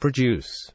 produce.